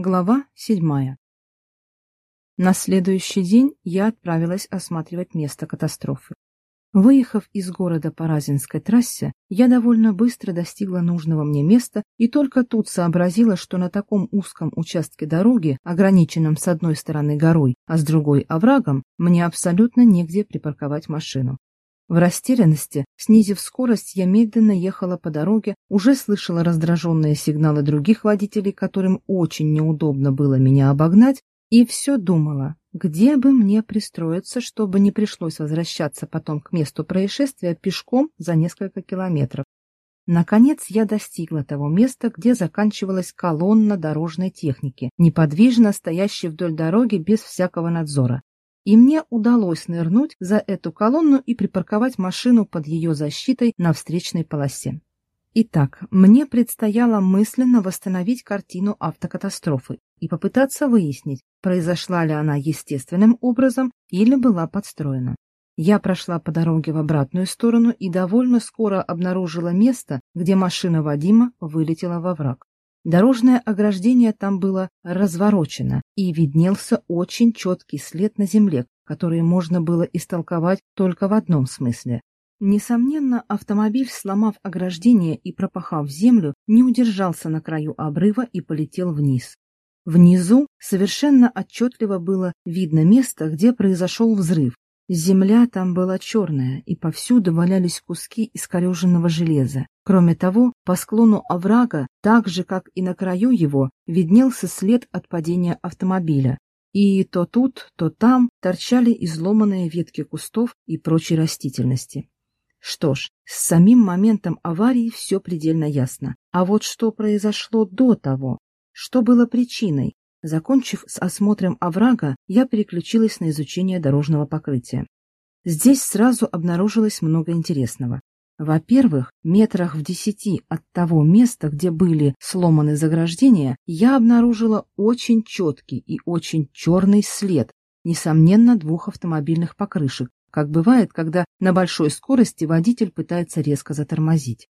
Глава седьмая. На следующий день я отправилась осматривать место катастрофы. Выехав из города по Разинской трассе, я довольно быстро достигла нужного мне места и только тут сообразила, что на таком узком участке дороги, ограниченном с одной стороны горой, а с другой оврагом, мне абсолютно негде припарковать машину. В растерянности, снизив скорость, я медленно ехала по дороге, уже слышала раздраженные сигналы других водителей, которым очень неудобно было меня обогнать, и все думала, где бы мне пристроиться, чтобы не пришлось возвращаться потом к месту происшествия пешком за несколько километров. Наконец я достигла того места, где заканчивалась колонна дорожной техники, неподвижно стоящей вдоль дороги без всякого надзора и мне удалось нырнуть за эту колонну и припарковать машину под ее защитой на встречной полосе. Итак, мне предстояло мысленно восстановить картину автокатастрофы и попытаться выяснить, произошла ли она естественным образом или была подстроена. Я прошла по дороге в обратную сторону и довольно скоро обнаружила место, где машина Вадима вылетела во враг. Дорожное ограждение там было разворочено, и виднелся очень четкий след на земле, который можно было истолковать только в одном смысле. Несомненно, автомобиль, сломав ограждение и пропахав землю, не удержался на краю обрыва и полетел вниз. Внизу совершенно отчетливо было видно место, где произошел взрыв, Земля там была черная, и повсюду валялись куски искореженного железа. Кроме того, по склону оврага, так же, как и на краю его, виднелся след от падения автомобиля. И то тут, то там торчали изломанные ветки кустов и прочей растительности. Что ж, с самим моментом аварии все предельно ясно. А вот что произошло до того? Что было причиной? Закончив с осмотром оврага, я переключилась на изучение дорожного покрытия. Здесь сразу обнаружилось много интересного. Во-первых, метрах в десяти от того места, где были сломаны заграждения, я обнаружила очень четкий и очень черный след, несомненно, двух автомобильных покрышек, как бывает, когда на большой скорости водитель пытается резко затормозить.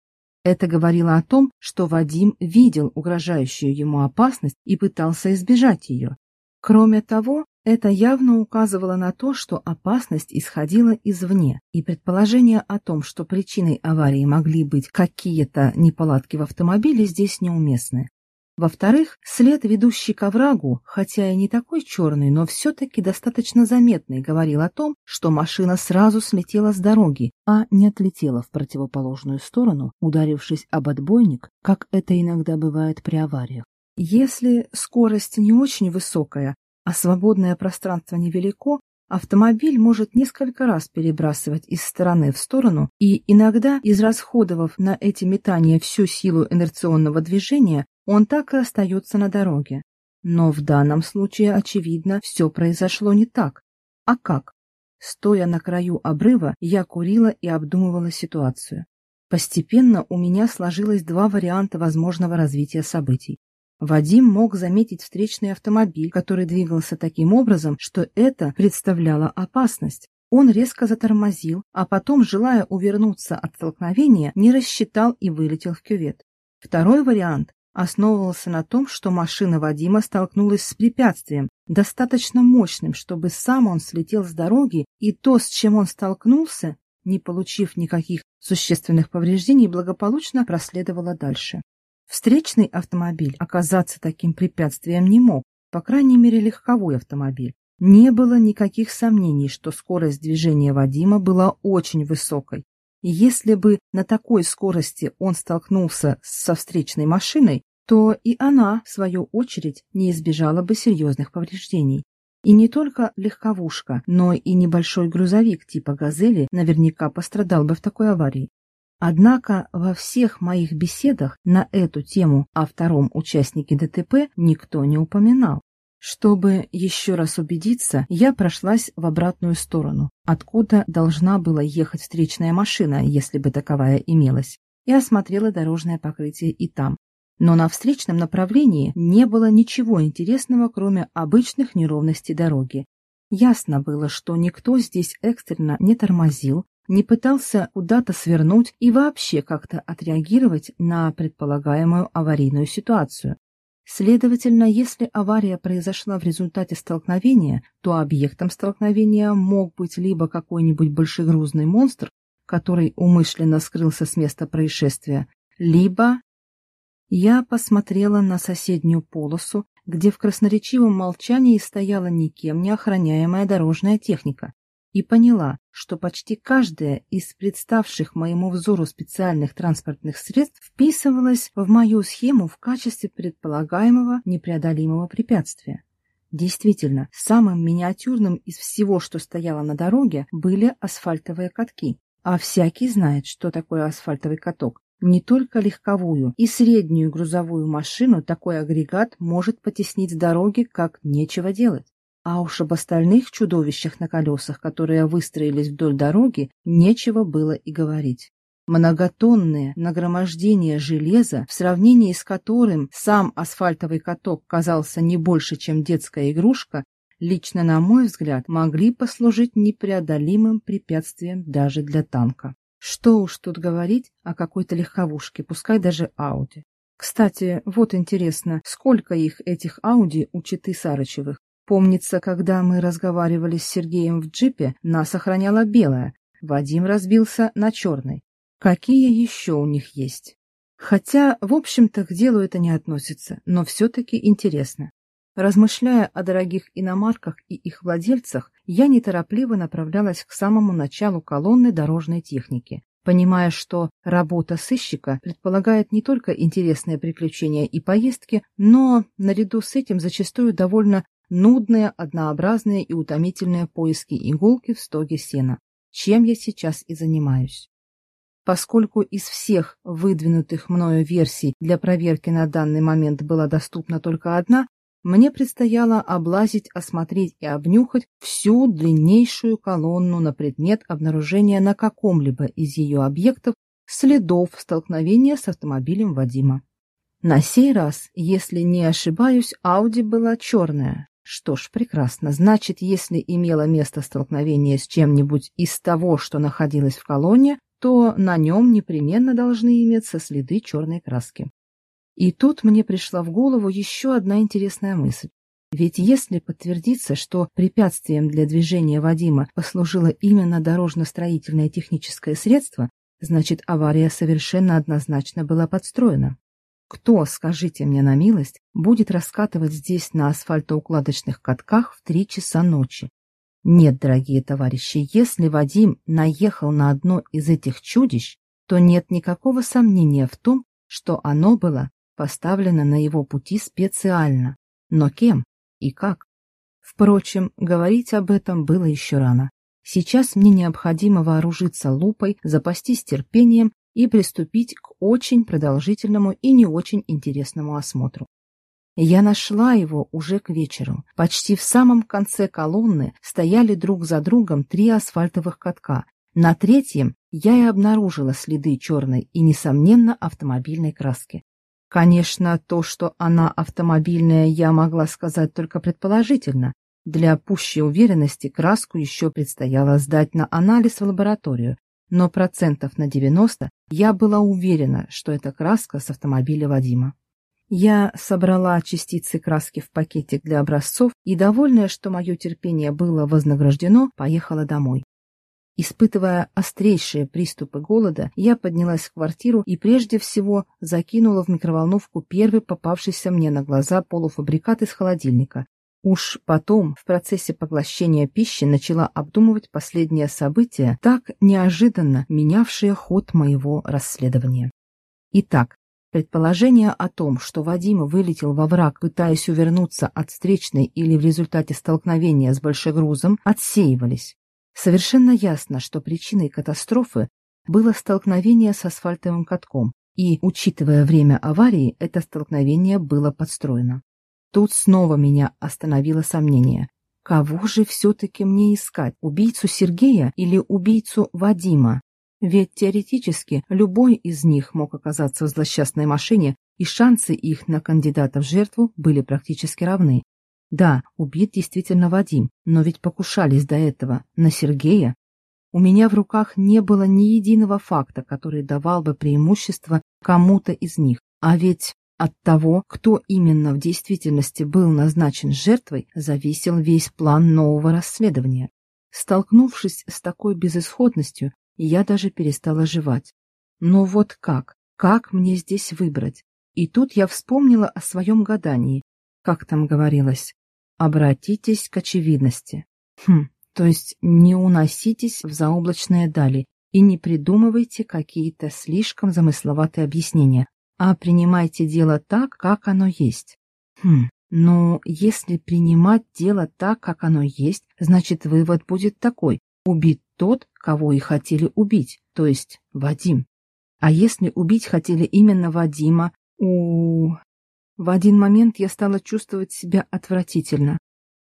Это говорило о том, что Вадим видел угрожающую ему опасность и пытался избежать ее. Кроме того, это явно указывало на то, что опасность исходила извне, и предположение о том, что причиной аварии могли быть какие-то неполадки в автомобиле, здесь неуместны. Во-вторых, след, ведущий к оврагу, хотя и не такой черный, но все-таки достаточно заметный, говорил о том, что машина сразу слетела с дороги, а не отлетела в противоположную сторону, ударившись об отбойник, как это иногда бывает при авариях. Если скорость не очень высокая, а свободное пространство невелико, автомобиль может несколько раз перебрасывать из стороны в сторону и иногда, израсходовав на эти метания всю силу инерционного движения, он так и остается на дороге. Но в данном случае, очевидно, все произошло не так. А как? Стоя на краю обрыва, я курила и обдумывала ситуацию. Постепенно у меня сложилось два варианта возможного развития событий. Вадим мог заметить встречный автомобиль, который двигался таким образом, что это представляло опасность. Он резко затормозил, а потом, желая увернуться от столкновения, не рассчитал и вылетел в кювет. Второй вариант основывался на том, что машина Вадима столкнулась с препятствием, достаточно мощным, чтобы сам он слетел с дороги, и то, с чем он столкнулся, не получив никаких существенных повреждений, благополучно проследовало дальше. Встречный автомобиль оказаться таким препятствием не мог, по крайней мере легковой автомобиль. Не было никаких сомнений, что скорость движения Вадима была очень высокой. Если бы на такой скорости он столкнулся со встречной машиной, то и она, в свою очередь, не избежала бы серьезных повреждений. И не только легковушка, но и небольшой грузовик типа «Газели» наверняка пострадал бы в такой аварии. Однако во всех моих беседах на эту тему о втором участнике ДТП никто не упоминал. Чтобы еще раз убедиться, я прошлась в обратную сторону, откуда должна была ехать встречная машина, если бы таковая имелась, и осмотрела дорожное покрытие и там. Но на встречном направлении не было ничего интересного, кроме обычных неровностей дороги. Ясно было, что никто здесь экстренно не тормозил, не пытался куда-то свернуть и вообще как-то отреагировать на предполагаемую аварийную ситуацию. Следовательно, если авария произошла в результате столкновения, то объектом столкновения мог быть либо какой-нибудь большегрузный монстр, который умышленно скрылся с места происшествия, либо... Я посмотрела на соседнюю полосу, где в красноречивом молчании стояла никем не охраняемая дорожная техника, и поняла, что почти каждая из представших моему взору специальных транспортных средств вписывалась в мою схему в качестве предполагаемого непреодолимого препятствия. Действительно, самым миниатюрным из всего, что стояло на дороге, были асфальтовые катки. А всякий знает, что такое асфальтовый каток. Не только легковую и среднюю грузовую машину такой агрегат может потеснить с дороги, как нечего делать. А уж об остальных чудовищах на колесах, которые выстроились вдоль дороги, нечего было и говорить. Многотонное нагромождение железа, в сравнении с которым сам асфальтовый каток казался не больше, чем детская игрушка, лично, на мой взгляд, могли послужить непреодолимым препятствием даже для танка. Что уж тут говорить о какой-то легковушке, пускай даже Ауди. Кстати, вот интересно, сколько их, этих Ауди, у Читы Сарычевых? Помнится, когда мы разговаривали с Сергеем в джипе, нас охраняла белая, Вадим разбился на черной. Какие еще у них есть? Хотя, в общем-то, к делу это не относится, но все-таки интересно. Размышляя о дорогих иномарках и их владельцах, я неторопливо направлялась к самому началу колонны дорожной техники, понимая, что работа сыщика предполагает не только интересные приключения и поездки, но, наряду с этим, зачастую довольно нудные, однообразные и утомительные поиски иголки в стоге сена, чем я сейчас и занимаюсь. Поскольку из всех выдвинутых мною версий для проверки на данный момент была доступна только одна, мне предстояло облазить, осмотреть и обнюхать всю длиннейшую колонну на предмет обнаружения на каком-либо из ее объектов следов столкновения с автомобилем Вадима. На сей раз, если не ошибаюсь, Ауди была черная, что ж, прекрасно. Значит, если имело место столкновение с чем-нибудь из того, что находилось в колонне, то на нем непременно должны иметься следы черной краски. И тут мне пришла в голову еще одна интересная мысль. Ведь если подтвердится, что препятствием для движения Вадима послужило именно дорожно-строительное техническое средство, значит авария совершенно однозначно была подстроена. Кто, скажите мне на милость, будет раскатывать здесь на асфальтоукладочных катках в три часа ночи? Нет, дорогие товарищи, если Вадим наехал на одно из этих чудищ, то нет никакого сомнения в том, что оно было поставлено на его пути специально. Но кем и как? Впрочем, говорить об этом было еще рано. Сейчас мне необходимо вооружиться лупой, запастись терпением и приступить к очень продолжительному и не очень интересному осмотру. Я нашла его уже к вечеру. Почти в самом конце колонны стояли друг за другом три асфальтовых катка. На третьем я и обнаружила следы черной и, несомненно, автомобильной краски. Конечно, то, что она автомобильная, я могла сказать только предположительно. Для пущей уверенности краску еще предстояло сдать на анализ в лабораторию, но процентов на 90 я была уверена, что это краска с автомобиля Вадима. Я собрала частицы краски в пакетик для образцов и, довольная, что мое терпение было вознаграждено, поехала домой. Испытывая острейшие приступы голода, я поднялась в квартиру и прежде всего закинула в микроволновку первый попавшийся мне на глаза полуфабрикат из холодильника, Уж потом, в процессе поглощения пищи, начала обдумывать последние события, так неожиданно менявшие ход моего расследования. Итак, предположение о том, что Вадим вылетел во враг, пытаясь увернуться от встречной или в результате столкновения с большегрузом, отсеивались. Совершенно ясно, что причиной катастрофы было столкновение с асфальтовым катком, и, учитывая время аварии, это столкновение было подстроено. Тут снова меня остановило сомнение. Кого же все-таки мне искать, убийцу Сергея или убийцу Вадима? Ведь теоретически любой из них мог оказаться в злосчастной машине, и шансы их на кандидата в жертву были практически равны. Да, убит действительно Вадим, но ведь покушались до этого на Сергея. У меня в руках не было ни единого факта, который давал бы преимущество кому-то из них. А ведь От того, кто именно в действительности был назначен жертвой, зависел весь план нового расследования. Столкнувшись с такой безысходностью, я даже перестала жевать. Но вот как? Как мне здесь выбрать? И тут я вспомнила о своем гадании. Как там говорилось? Обратитесь к очевидности. Хм, то есть не уноситесь в заоблачные дали и не придумывайте какие-то слишком замысловатые объяснения, а принимайте дело так, как оно есть. Хм, но если принимать дело так, как оно есть, значит вывод будет такой. Убит тот, кого и хотели убить, то есть Вадим. А если убить хотели именно Вадима, у... В один момент я стала чувствовать себя отвратительно.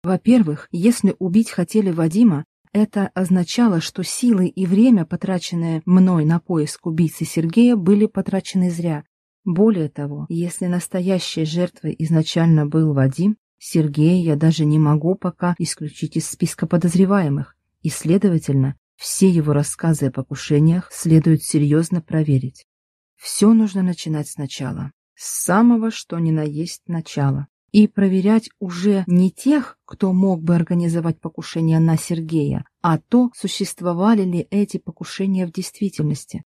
Во-первых, если убить хотели Вадима, это означало, что силы и время, потраченные мной на поиск убийцы Сергея, были потрачены зря. Более того, если настоящей жертвой изначально был Вадим, Сергея я даже не могу пока исключить из списка подозреваемых, и, следовательно, все его рассказы о покушениях следует серьезно проверить. Все нужно начинать сначала, с самого что ни на есть начала и проверять уже не тех, кто мог бы организовать покушение на Сергея, а то, существовали ли эти покушения в действительности.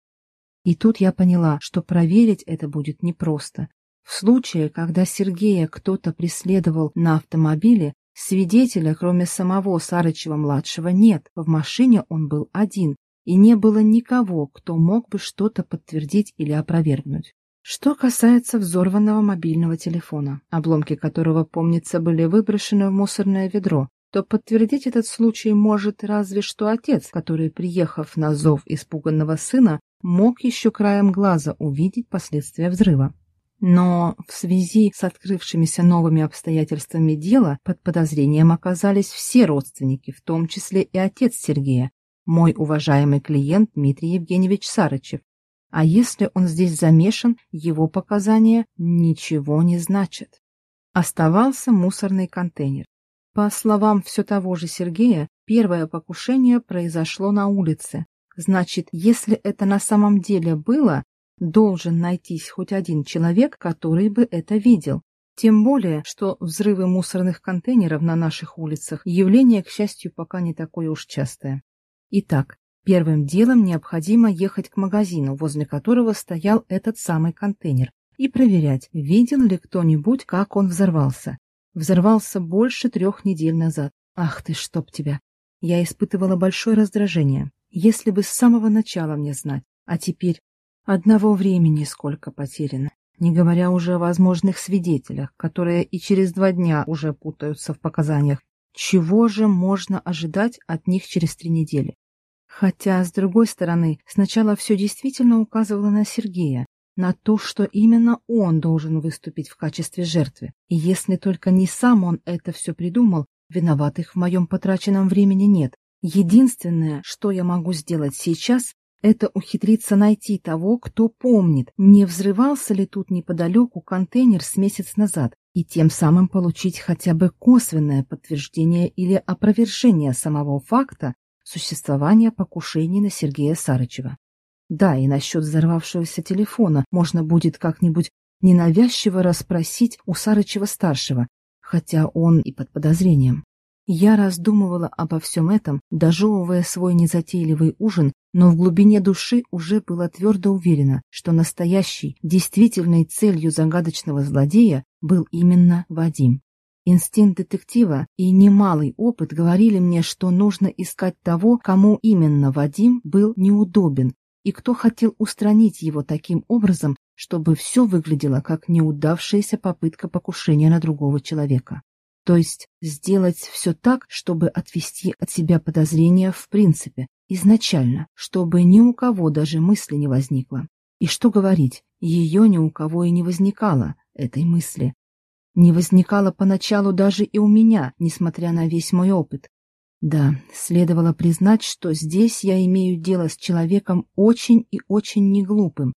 И тут я поняла, что проверить это будет непросто. В случае, когда Сергея кто-то преследовал на автомобиле, свидетеля, кроме самого Сарычева-младшего, нет, в машине он был один, и не было никого, кто мог бы что-то подтвердить или опровергнуть. Что касается взорванного мобильного телефона, обломки которого, помнится, были выброшены в мусорное ведро, то подтвердить этот случай может разве что отец, который, приехав на зов испуганного сына, мог еще краем глаза увидеть последствия взрыва. Но в связи с открывшимися новыми обстоятельствами дела под подозрением оказались все родственники, в том числе и отец Сергея, мой уважаемый клиент Дмитрий Евгеньевич Сарычев, а если он здесь замешан, его показания ничего не значат. Оставался мусорный контейнер. По словам все того же Сергея, первое покушение произошло на улице. Значит, если это на самом деле было, должен найтись хоть один человек, который бы это видел. Тем более, что взрывы мусорных контейнеров на наших улицах – явление, к счастью, пока не такое уж частое. Итак, Первым делом необходимо ехать к магазину, возле которого стоял этот самый контейнер, и проверять, видел ли кто-нибудь, как он взорвался. Взорвался больше трех недель назад. Ах ты, чтоб тебя! Я испытывала большое раздражение. Если бы с самого начала мне знать. А теперь одного времени сколько потеряно. Не говоря уже о возможных свидетелях, которые и через два дня уже путаются в показаниях. Чего же можно ожидать от них через три недели? Хотя, с другой стороны, сначала все действительно указывало на Сергея, на то, что именно он должен выступить в качестве жертвы. И если только не сам он это все придумал, виноватых в моем потраченном времени нет. Единственное, что я могу сделать сейчас, это ухитриться найти того, кто помнит, не взрывался ли тут неподалеку контейнер с месяц назад, и тем самым получить хотя бы косвенное подтверждение или опровержение самого факта, существования покушений на Сергея Сарычева. Да, и насчет взорвавшегося телефона можно будет как-нибудь ненавязчиво расспросить у Сарычева-старшего, хотя он и под подозрением. Я раздумывала обо всем этом, дожевывая свой незатейливый ужин, но в глубине души уже была твердо уверена, что настоящей, действительной целью загадочного злодея был именно Вадим. Инстинкт детектива и немалый опыт говорили мне, что нужно искать того, кому именно Вадим был неудобен, и кто хотел устранить его таким образом, чтобы все выглядело как неудавшаяся попытка покушения на другого человека. То есть сделать все так, чтобы отвести от себя подозрения в принципе, изначально, чтобы ни у кого даже мысли не возникло. И что говорить, ее ни у кого и не возникало, этой мысли не возникало поначалу даже и у меня, несмотря на весь мой опыт. Да, следовало признать, что здесь я имею дело с человеком очень и очень неглупым,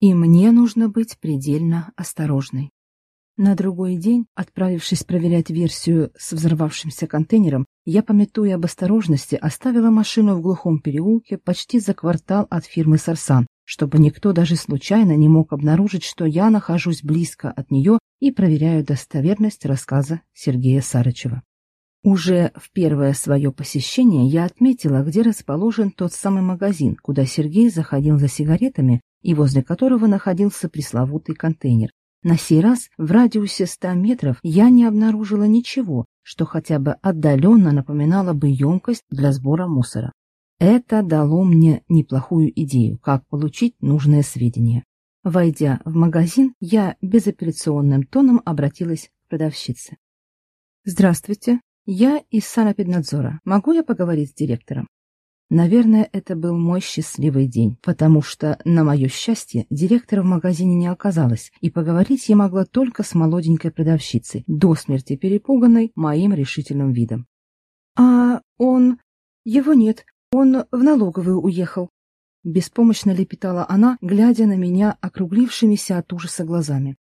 и мне нужно быть предельно осторожной. На другой день, отправившись проверять версию с взорвавшимся контейнером, я, пометуя об осторожности, оставила машину в глухом переулке почти за квартал от фирмы «Сарсан», чтобы никто даже случайно не мог обнаружить, что я нахожусь близко от нее и проверяю достоверность рассказа Сергея Сарычева. Уже в первое свое посещение я отметила, где расположен тот самый магазин, куда Сергей заходил за сигаретами и возле которого находился пресловутый контейнер. На сей раз в радиусе 100 метров я не обнаружила ничего, что хотя бы отдаленно напоминало бы емкость для сбора мусора. Это дало мне неплохую идею, как получить нужные сведения. Войдя в магазин, я безапелляционным тоном обратилась к продавщице. «Здравствуйте, я из санэпиднадзора. Могу я поговорить с директором?» Наверное, это был мой счастливый день, потому что, на мое счастье, директора в магазине не оказалось, и поговорить я могла только с молоденькой продавщицей, до смерти перепуганной моим решительным видом. «А он... его нет, он в налоговую уехал. Беспомощно лепетала она, глядя на меня округлившимися от ужаса глазами.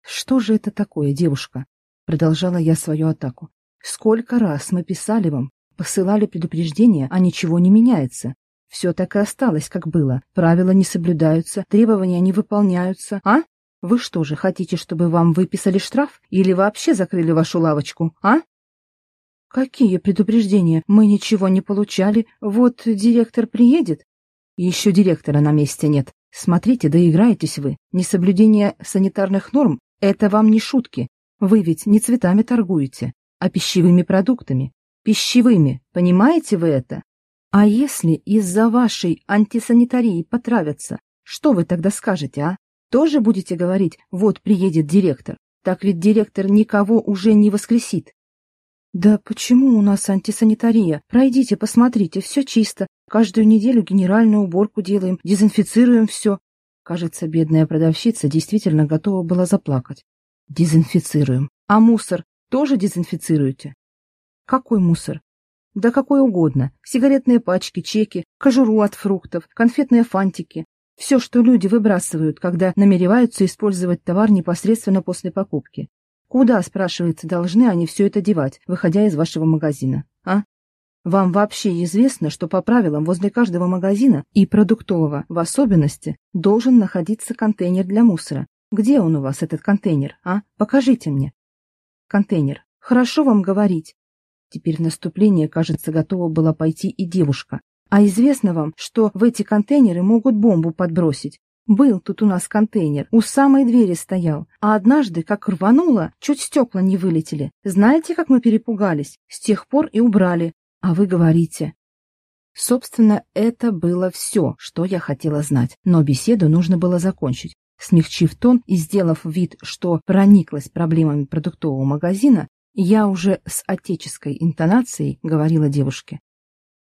«Что же это такое, девушка?» Продолжала я свою атаку. «Сколько раз мы писали вам, посылали предупреждения, а ничего не меняется. Все так и осталось, как было. Правила не соблюдаются, требования не выполняются. А? Вы что же, хотите, чтобы вам выписали штраф? Или вообще закрыли вашу лавочку, а?» «Какие предупреждения? Мы ничего не получали. Вот директор приедет». «Еще директора на месте нет. Смотрите, доиграетесь вы. Несоблюдение санитарных норм — это вам не шутки. Вы ведь не цветами торгуете, а пищевыми продуктами. Пищевыми, понимаете вы это? А если из-за вашей антисанитарии потравятся, что вы тогда скажете, а? Тоже будете говорить, вот приедет директор. Так ведь директор никого уже не воскресит. «Да почему у нас антисанитария? Пройдите, посмотрите, все чисто. Каждую неделю генеральную уборку делаем, дезинфицируем все». Кажется, бедная продавщица действительно готова была заплакать. «Дезинфицируем. А мусор тоже дезинфицируете?» «Какой мусор?» «Да какой угодно. Сигаретные пачки, чеки, кожуру от фруктов, конфетные фантики. Все, что люди выбрасывают, когда намереваются использовать товар непосредственно после покупки. Куда, спрашивается, должны они все это девать, выходя из вашего магазина, а? Вам вообще известно, что по правилам возле каждого магазина и продуктового в особенности должен находиться контейнер для мусора. Где он у вас, этот контейнер, а? Покажите мне. Контейнер. Хорошо вам говорить. Теперь в наступление, кажется, готова была пойти и девушка. А известно вам, что в эти контейнеры могут бомбу подбросить, был тут у нас контейнер, у самой двери стоял, а однажды, как рвануло, чуть стекла не вылетели. Знаете, как мы перепугались? С тех пор и убрали. А вы говорите. Собственно, это было все, что я хотела знать, но беседу нужно было закончить. Смягчив тон и сделав вид, что прониклась проблемами продуктового магазина, я уже с отеческой интонацией говорила девушке.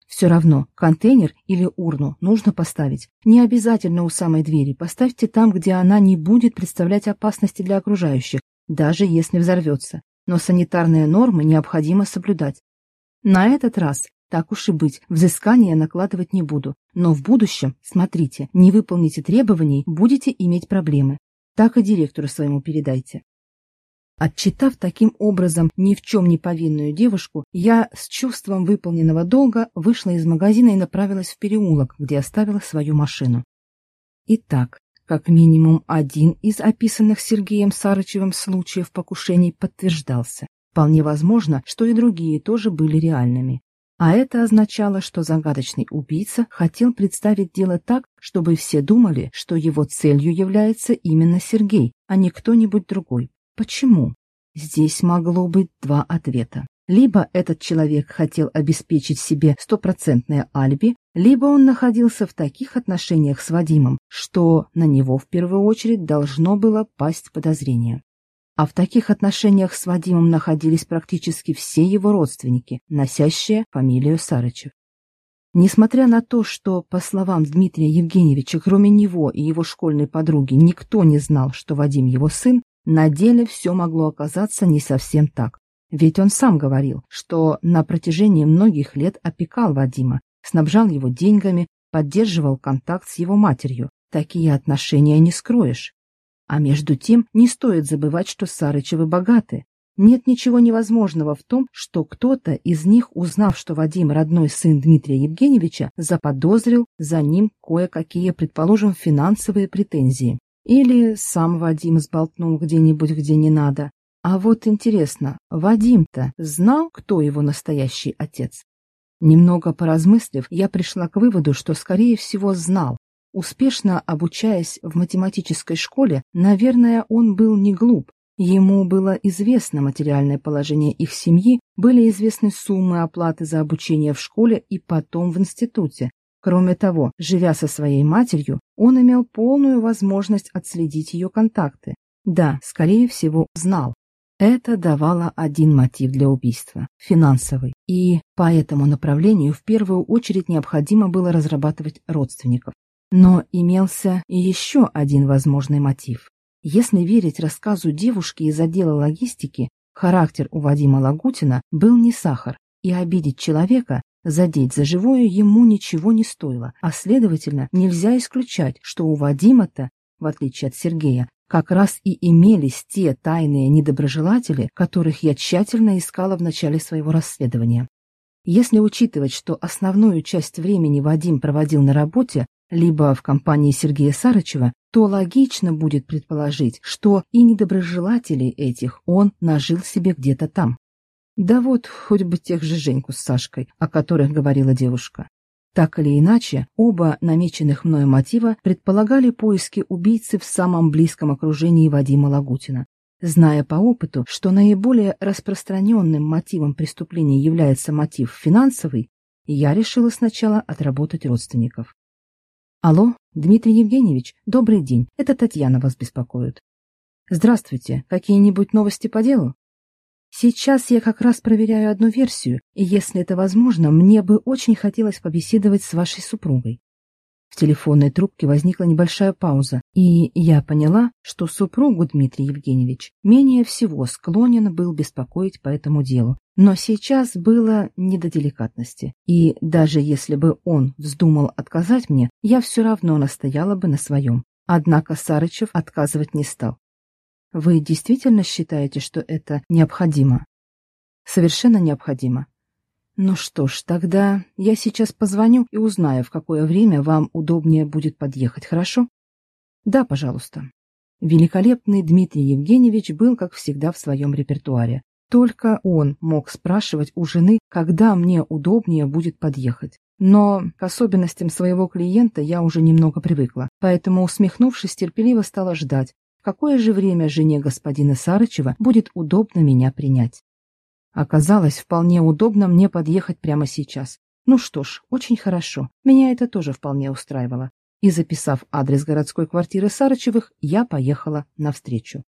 Все равно, контейнер или урну нужно поставить. Не обязательно у самой двери. Поставьте там, где она не будет представлять опасности для окружающих, даже если взорвется. Но санитарные нормы необходимо соблюдать. На этот раз, так уж и быть, взыскания накладывать не буду. Но в будущем, смотрите, не выполните требований, будете иметь проблемы. Так и директору своему передайте. Отчитав таким образом ни в чем не повинную девушку, я с чувством выполненного долга вышла из магазина и направилась в переулок, где оставила свою машину. Итак, как минимум один из описанных Сергеем Сарычевым случаев покушений подтверждался. Вполне возможно, что и другие тоже были реальными. А это означало, что загадочный убийца хотел представить дело так, чтобы все думали, что его целью является именно Сергей, а не кто-нибудь другой. Почему? Здесь могло быть два ответа. Либо этот человек хотел обеспечить себе стопроцентное алиби, либо он находился в таких отношениях с Вадимом, что на него в первую очередь должно было пасть подозрение. А в таких отношениях с Вадимом находились практически все его родственники, носящие фамилию Сарычев. Несмотря на то, что, по словам Дмитрия Евгеньевича, кроме него и его школьной подруги, никто не знал, что Вадим его сын, на деле все могло оказаться не совсем так. Ведь он сам говорил, что на протяжении многих лет опекал Вадима, снабжал его деньгами, поддерживал контакт с его матерью. Такие отношения не скроешь. А между тем не стоит забывать, что Сарычевы богаты. Нет ничего невозможного в том, что кто-то из них, узнав, что Вадим родной сын Дмитрия Евгеньевича, заподозрил за ним кое-какие, предположим, финансовые претензии. Или сам Вадим сболтнул где-нибудь, где не надо. А вот интересно, Вадим-то знал, кто его настоящий отец? Немного поразмыслив, я пришла к выводу, что, скорее всего, знал. Успешно обучаясь в математической школе, наверное, он был не глуп, Ему было известно материальное положение их семьи, были известны суммы оплаты за обучение в школе и потом в институте. Кроме того, живя со своей матерью, он имел полную возможность отследить ее контакты. Да, скорее всего, знал. Это давало один мотив для убийства – финансовый. И по этому направлению в первую очередь необходимо было разрабатывать родственников. Но имелся еще один возможный мотив если верить рассказу девушки из отдела логистики, характер у Вадима Лагутина был не сахар, и обидеть человека, задеть за живое ему ничего не стоило, а следовательно, нельзя исключать, что у Вадима-то, в отличие от Сергея, как раз и имелись те тайные недоброжелатели, которых я тщательно искала в начале своего расследования. Если учитывать, что основную часть времени Вадим проводил на работе, либо в компании Сергея Сарычева, то логично будет предположить, что и недоброжелателей этих он нажил себе где-то там. Да вот, хоть бы тех же Женьку с Сашкой, о которых говорила девушка. Так или иначе, оба намеченных мною мотива предполагали поиски убийцы в самом близком окружении Вадима Лагутина. Зная по опыту, что наиболее распространенным мотивом преступления является мотив финансовый, я решила сначала отработать родственников. Алло, Дмитрий Евгеньевич, добрый день. Это Татьяна вас беспокоит. Здравствуйте. Какие-нибудь новости по делу? Сейчас я как раз проверяю одну версию, и если это возможно, мне бы очень хотелось побеседовать с вашей супругой. В телефонной трубке возникла небольшая пауза, и я поняла, что супругу Дмитрий Евгеньевич менее всего склонен был беспокоить по этому делу. Но сейчас было не до деликатности, и даже если бы он вздумал отказать мне, я все равно настояла бы на своем. Однако Сарычев отказывать не стал. Вы действительно считаете, что это необходимо? Совершенно необходимо. Ну что ж, тогда я сейчас позвоню и узнаю, в какое время вам удобнее будет подъехать, хорошо? Да, пожалуйста. Великолепный Дмитрий Евгеньевич был, как всегда, в своем репертуаре. Только он мог спрашивать у жены, когда мне удобнее будет подъехать. Но к особенностям своего клиента я уже немного привыкла, поэтому, усмехнувшись, терпеливо стала ждать, в какое же время жене господина Сарычева будет удобно меня принять. Оказалось вполне удобно мне подъехать прямо сейчас. Ну что ж, очень хорошо. Меня это тоже вполне устраивало. И записав адрес городской квартиры Сарычевых, я поехала навстречу.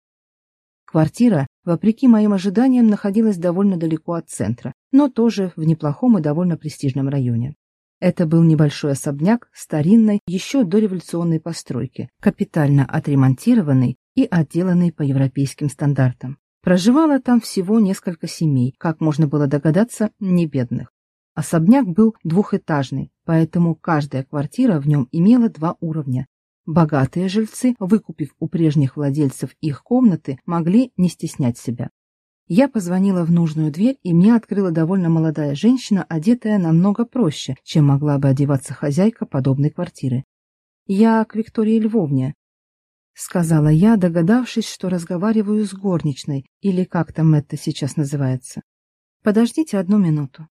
Квартира, вопреки моим ожиданиям, находилась довольно далеко от центра, но тоже в неплохом и довольно престижном районе. Это был небольшой особняк старинной, еще дореволюционной постройки, капитально отремонтированный и отделанный по европейским стандартам. Проживало там всего несколько семей, как можно было догадаться, не бедных. Особняк был двухэтажный, поэтому каждая квартира в нем имела два уровня. Богатые жильцы, выкупив у прежних владельцев их комнаты, могли не стеснять себя. Я позвонила в нужную дверь, и мне открыла довольно молодая женщина, одетая намного проще, чем могла бы одеваться хозяйка подобной квартиры. «Я к Виктории Львовне», — сказала я, догадавшись, что разговариваю с горничной, или как там это сейчас называется. «Подождите одну минуту».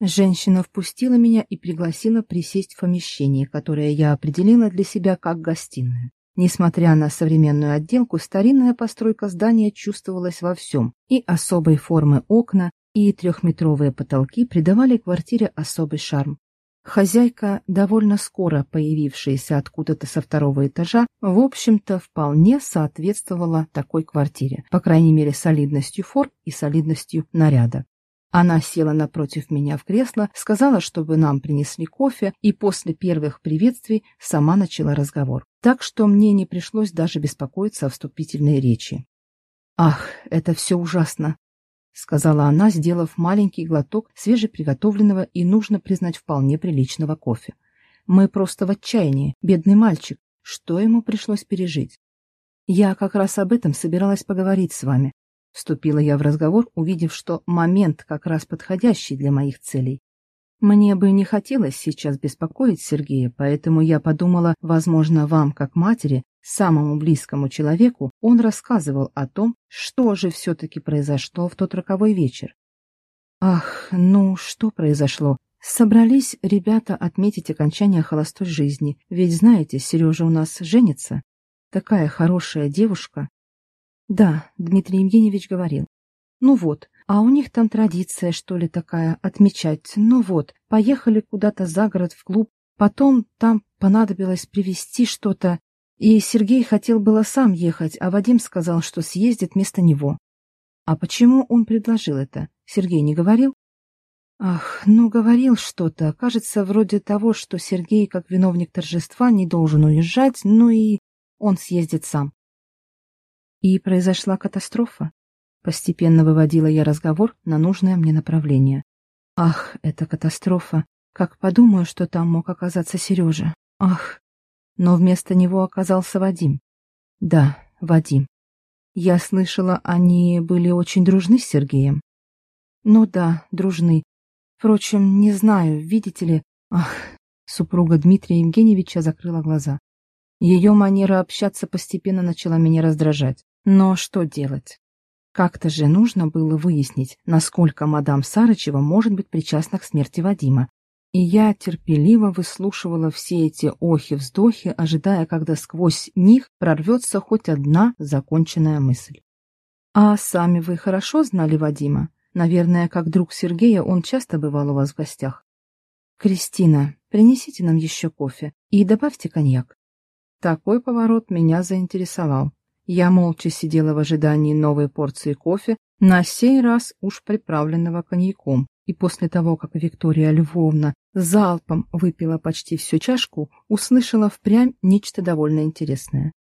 Женщина впустила меня и пригласила присесть в помещение, которое я определила для себя как гостиную. Несмотря на современную отделку, старинная постройка здания чувствовалась во всем, и особой формы окна, и трехметровые потолки придавали квартире особый шарм. Хозяйка, довольно скоро появившаяся откуда-то со второго этажа, в общем-то, вполне соответствовала такой квартире, по крайней мере, солидностью форм и солидностью наряда. Она села напротив меня в кресло, сказала, чтобы нам принесли кофе, и после первых приветствий сама начала разговор. Так что мне не пришлось даже беспокоиться о вступительной речи. «Ах, это все ужасно!» — сказала она, сделав маленький глоток свежеприготовленного и, нужно признать, вполне приличного кофе. «Мы просто в отчаянии. Бедный мальчик. Что ему пришлось пережить?» «Я как раз об этом собиралась поговорить с вами. Вступила я в разговор, увидев, что момент как раз подходящий для моих целей. Мне бы не хотелось сейчас беспокоить Сергея, поэтому я подумала, возможно, вам, как матери, самому близкому человеку, он рассказывал о том, что же все-таки произошло в тот роковой вечер. Ах, ну, что произошло? Собрались ребята отметить окончание холостой жизни, ведь, знаете, Сережа у нас женится. Такая хорошая девушка. Да, Дмитрий Евгеньевич говорил. Ну вот, а у них там традиция, что ли, такая, отмечать. Ну вот, поехали куда-то за город в клуб, потом там понадобилось привезти что-то, и Сергей хотел было сам ехать, а Вадим сказал, что съездит вместо него. А почему он предложил это? Сергей не говорил? Ах, ну говорил что-то. Кажется, вроде того, что Сергей, как виновник торжества, не должен уезжать, ну и он съездит сам. И произошла катастрофа. Постепенно выводила я разговор на нужное мне направление. Ах, это катастрофа. Как подумаю, что там мог оказаться Сережа. Ах. Но вместо него оказался Вадим. Да, Вадим. Я слышала, они были очень дружны с Сергеем. Ну да, дружны. Впрочем, не знаю, видите ли... Ах, супруга Дмитрия Евгеньевича закрыла глаза. Ее манера общаться постепенно начала меня раздражать. Но что делать? Как-то же нужно было выяснить, насколько мадам Сарычева может быть причастна к смерти Вадима. И я терпеливо выслушивала все эти охи-вздохи, ожидая, когда сквозь них прорвется хоть одна законченная мысль. «А сами вы хорошо знали Вадима? Наверное, как друг Сергея он часто бывал у вас в гостях. Кристина, принесите нам еще кофе и добавьте коньяк». Такой поворот меня заинтересовал. Я молча сидела в ожидании новой порции кофе, на сей раз уж приправленного коньяком, и после того, как Виктория Львовна залпом выпила почти всю чашку, услышала впрямь нечто довольно интересное.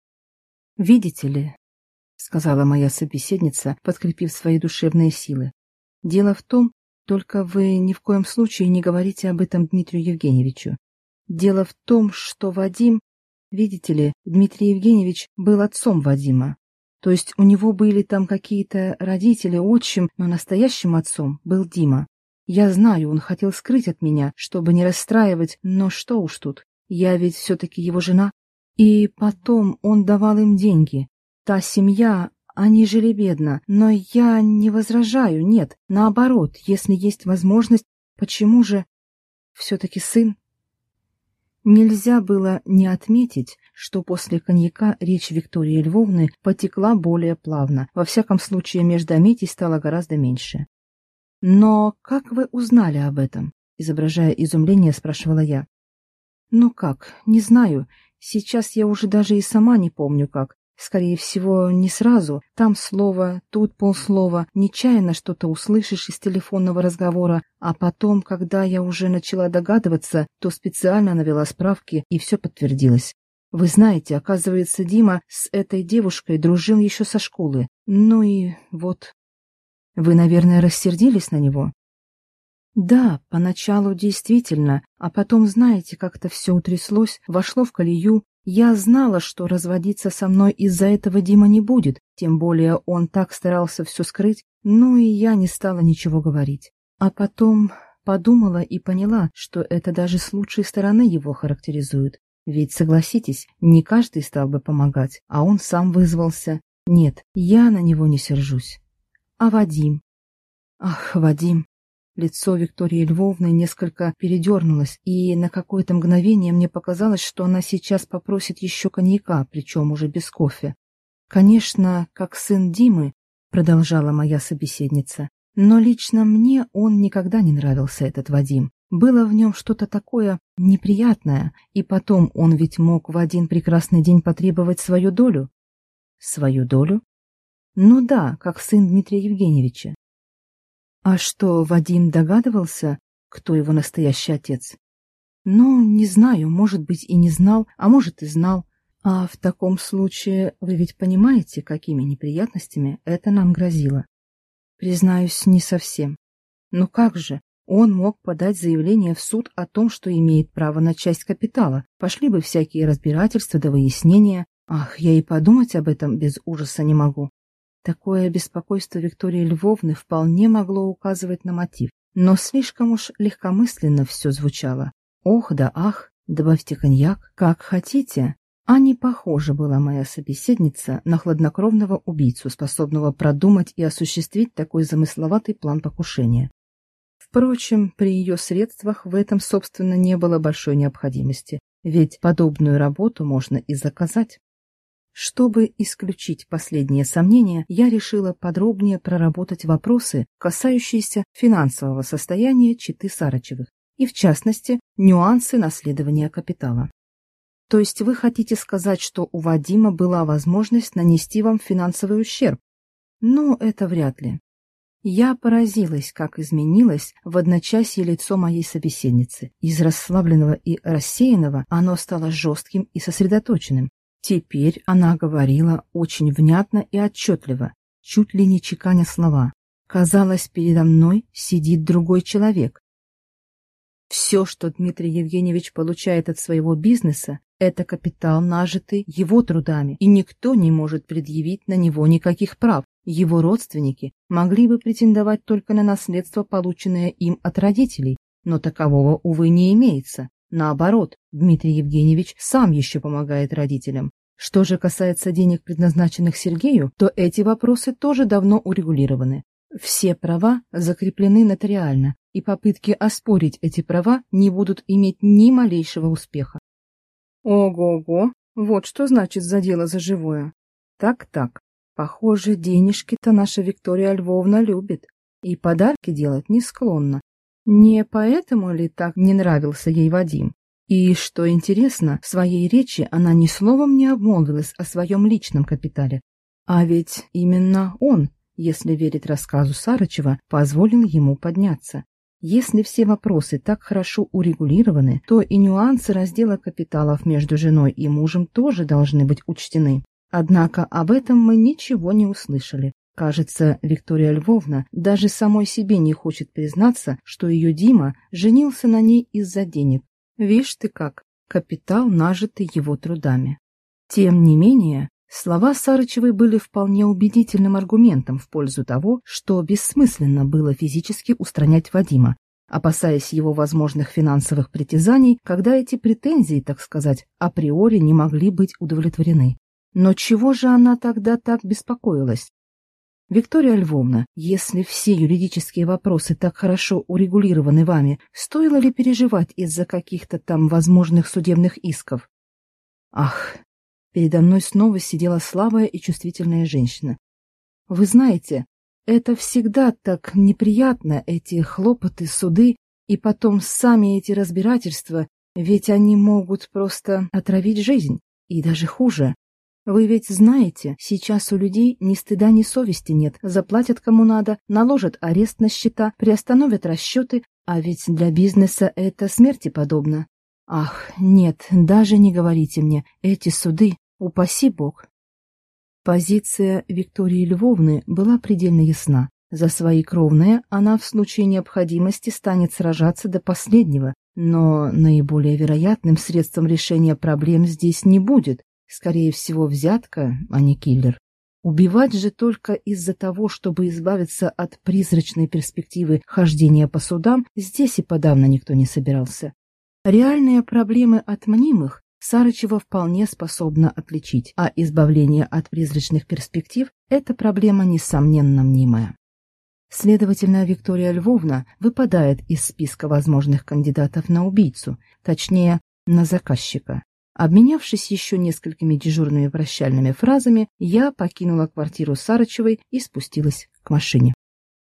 «Видите ли», — сказала моя собеседница, подкрепив свои душевные силы, — «дело в том, только вы ни в коем случае не говорите об этом Дмитрию Евгеньевичу. Дело в том, что Вадим Видите ли, Дмитрий Евгеньевич был отцом Вадима. То есть у него были там какие-то родители, отчим, но настоящим отцом был Дима. Я знаю, он хотел скрыть от меня, чтобы не расстраивать, но что уж тут, я ведь все-таки его жена. И потом он давал им деньги. Та семья, они жили бедно, но я не возражаю, нет, наоборот, если есть возможность, почему же все-таки сын Нельзя было не отметить, что после коньяка речь Виктории Львовны потекла более плавно, во всяком случае междометий стало гораздо меньше. «Но как вы узнали об этом?» — изображая изумление, спрашивала я. «Ну как, не знаю. Сейчас я уже даже и сама не помню как. Скорее всего, не сразу. Там слово, тут полслова. Нечаянно что-то услышишь из телефонного разговора. А потом, когда я уже начала догадываться, то специально навела справки, и все подтвердилось. Вы знаете, оказывается, Дима с этой девушкой дружил еще со школы. Ну и вот. Вы, наверное, рассердились на него? Да, поначалу действительно, а потом, знаете, как-то все утряслось, вошло в колею, я знала, что разводиться со мной из-за этого Дима не будет, тем более он так старался все скрыть, ну и я не стала ничего говорить. А потом подумала и поняла, что это даже с лучшей стороны его характеризует. Ведь, согласитесь, не каждый стал бы помогать, а он сам вызвался. Нет, я на него не сержусь. А Вадим? Ах, Вадим, Лицо Виктории Львовны несколько передернулось, и на какое-то мгновение мне показалось, что она сейчас попросит еще коньяка, причем уже без кофе. «Конечно, как сын Димы», — продолжала моя собеседница, «но лично мне он никогда не нравился, этот Вадим. Было в нем что-то такое неприятное, и потом он ведь мог в один прекрасный день потребовать свою долю». «Свою долю?» «Ну да, как сын Дмитрия Евгеньевича. А что, Вадим догадывался, кто его настоящий отец? Ну, не знаю, может быть и не знал, а может и знал. А в таком случае вы ведь понимаете, какими неприятностями это нам грозило? Признаюсь, не совсем. Но как же? Он мог подать заявление в суд о том, что имеет право на часть капитала. Пошли бы всякие разбирательства до выяснения. Ах, я и подумать об этом без ужаса не могу. Такое беспокойство Виктории Львовны вполне могло указывать на мотив, но слишком уж легкомысленно все звучало. Ох да ах, добавьте коньяк, как хотите. А не похожа была моя собеседница на хладнокровного убийцу, способного продумать и осуществить такой замысловатый план покушения. Впрочем, при ее средствах в этом, собственно, не было большой необходимости, ведь подобную работу можно и заказать. Чтобы исключить последние сомнения, я решила подробнее проработать вопросы, касающиеся финансового состояния Читы Сарычевых и, в частности, нюансы наследования капитала. То есть вы хотите сказать, что у Вадима была возможность нанести вам финансовый ущерб? Ну, это вряд ли. Я поразилась, как изменилось в одночасье лицо моей собеседницы. Из расслабленного и рассеянного оно стало жестким и сосредоточенным. Теперь она говорила очень внятно и отчетливо, чуть ли не чеканя слова. Казалось, передо мной сидит другой человек. Все, что Дмитрий Евгеньевич получает от своего бизнеса, это капитал, нажитый его трудами, и никто не может предъявить на него никаких прав. Его родственники могли бы претендовать только на наследство, полученное им от родителей, но такового, увы, не имеется. Наоборот, Дмитрий Евгеньевич сам еще помогает родителям. Что же касается денег, предназначенных Сергею, то эти вопросы тоже давно урегулированы. Все права закреплены нотариально, и попытки оспорить эти права не будут иметь ни малейшего успеха. Ого-го, вот что значит за дело за живое. Так-так, похоже, денежки-то наша Виктория Львовна любит, и подарки делать не склонна. Не поэтому ли так не нравился ей Вадим? И, что интересно, в своей речи она ни словом не обмолвилась о своем личном капитале. А ведь именно он, если верить рассказу Сарычева, позволил ему подняться. Если все вопросы так хорошо урегулированы, то и нюансы раздела капиталов между женой и мужем тоже должны быть учтены. Однако об этом мы ничего не услышали. Кажется, Виктория Львовна даже самой себе не хочет признаться, что ее Дима женился на ней из-за денег. Вишь ты как, капитал, нажитый его трудами. Тем не менее, Слова Сарычевой были вполне убедительным аргументом в пользу того, что бессмысленно было физически устранять Вадима, опасаясь его возможных финансовых притязаний, когда эти претензии, так сказать, априори не могли быть удовлетворены. Но чего же она тогда так беспокоилась? Виктория Львовна, если все юридические вопросы так хорошо урегулированы вами, стоило ли переживать из-за каких-то там возможных судебных исков? Ах, Передо мной снова сидела слабая и чувствительная женщина. Вы знаете, это всегда так неприятно, эти хлопоты, суды, и потом сами эти разбирательства, ведь они могут просто отравить жизнь, и даже хуже. Вы ведь знаете, сейчас у людей ни стыда, ни совести нет, заплатят кому надо, наложат арест на счета, приостановят расчеты, а ведь для бизнеса это смерти подобно. Ах, нет, даже не говорите мне, эти суды, упаси бог. Позиция Виктории Львовны была предельно ясна. За свои кровные она в случае необходимости станет сражаться до последнего, но наиболее вероятным средством решения проблем здесь не будет. Скорее всего, взятка, а не киллер. Убивать же только из-за того, чтобы избавиться от призрачной перспективы хождения по судам, здесь и подавно никто не собирался. Реальные проблемы от мнимых Сарычева вполне способна отличить, а избавление от призрачных перспектив – это проблема несомненно мнимая. Следовательно, Виктория Львовна выпадает из списка возможных кандидатов на убийцу, точнее, на заказчика. Обменявшись еще несколькими дежурными прощальными фразами, я покинула квартиру Сарычевой и спустилась к машине.